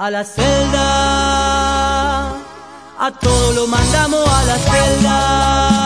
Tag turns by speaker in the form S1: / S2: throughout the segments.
S1: A la celda, a todo lo mandamos a la celda.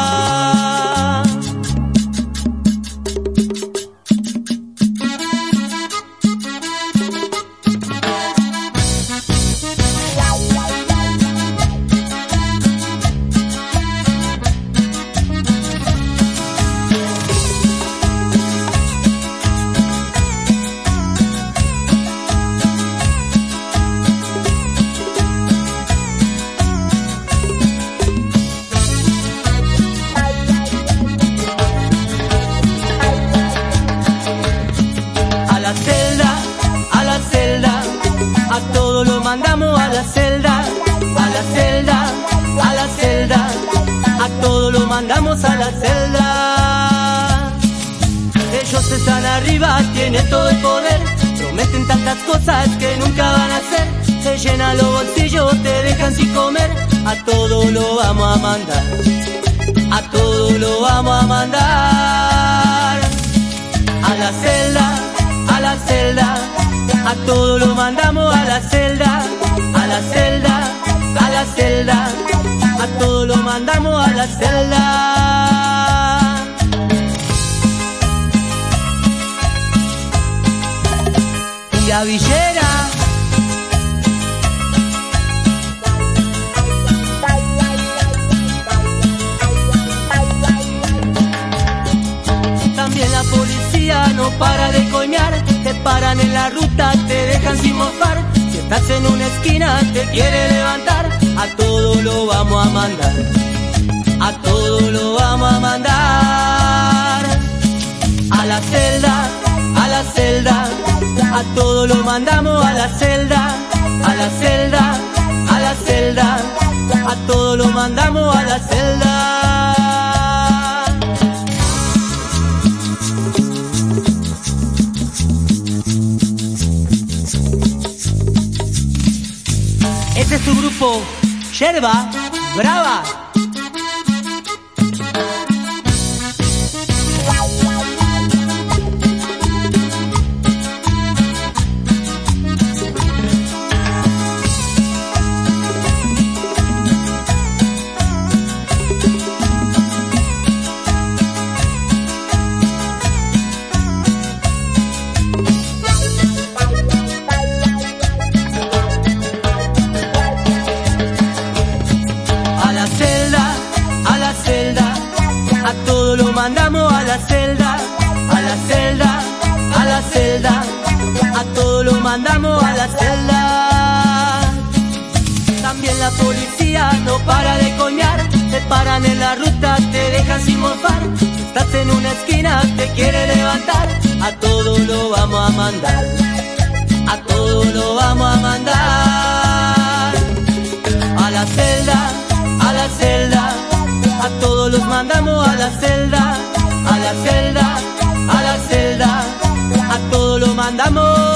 S1: Todo lo mandamos a la celda, a la celda, a la celda, a todo lo mandamos a la celda. Ellos están arriba, tienen todo el poder, prometen tantas cosas que nunca van a hacer, se llenan los bolsillos, te dejan sin comer, a todo lo vamos a mandar, a todo lo vamos a mandar la celda, a la celda, a la celda, a todo lo mandamos a la celda. Cumbia villera. También la policía no para de coñar, te paran en la ruta, Estás en una esquina, te quiere levantar, a todo lo vamos a mandar, a todo lo vamos a mandar. A la celda, a la celda, a todo lo mandamos a la celda, a la celda, a la celda, a todo lo mandamos a la celda. Tu grupo, Yerba Brava. Todo lo mandamos a la celda, a la celda, a la celda, a todo lo mandamos a la celda. También la policía no para de coñar, te paran en la ruta, te dejan sin mofar. Si estás en una esquina, te quiere levantar, a todo lo vamos a mandar, a todo mandamos a la celda, a la celda, a la celda, a todo lo mandamos.